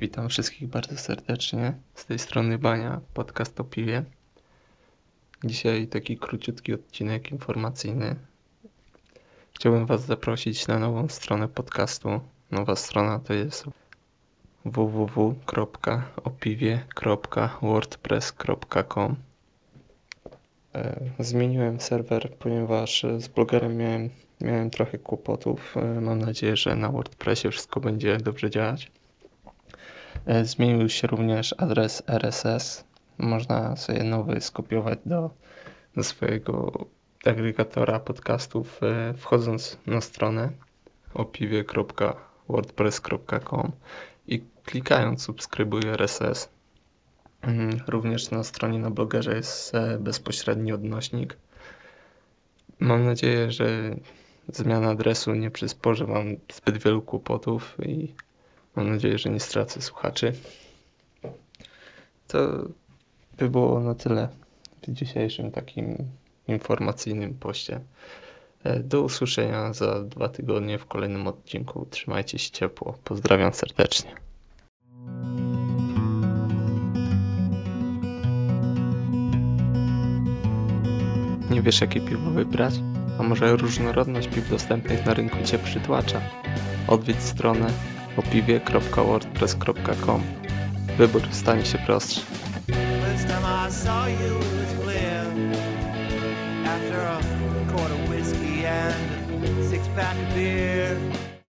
Witam wszystkich bardzo serdecznie. Z tej strony Bania, podcast o piwie. Dzisiaj taki króciutki odcinek informacyjny. Chciałbym Was zaprosić na nową stronę podcastu. Nowa strona to jest www.opiwie.wordpress.com e, Zmieniłem serwer, ponieważ z blogerem miałem, miałem trochę kłopotów. E, mam nadzieję, że na WordPressie wszystko będzie dobrze działać. E, zmienił się również adres RSS. Można sobie nowy skopiować do, do swojego agregatora podcastów, e, wchodząc na stronę opiwie.wordpress.com i klikając subskrybuj RSS. Mhm, również na stronie na blogerze jest e, bezpośredni odnośnik. Mam nadzieję, że zmiana adresu nie przysporzy Wam zbyt wielu kłopotów i Mam nadzieję, że nie stracę słuchaczy. To by było na tyle w dzisiejszym takim informacyjnym poście. E, do usłyszenia za dwa tygodnie w kolejnym odcinku. Trzymajcie się ciepło. Pozdrawiam serdecznie. Nie wiesz jakie piwo wybrać? A może różnorodność piw dostępnych na rynku Cię przytłacza? Odwiedź stronę opiwie.wordpress.com Wybór stanie się prostszy. After a quart of whiskey and six pack of beer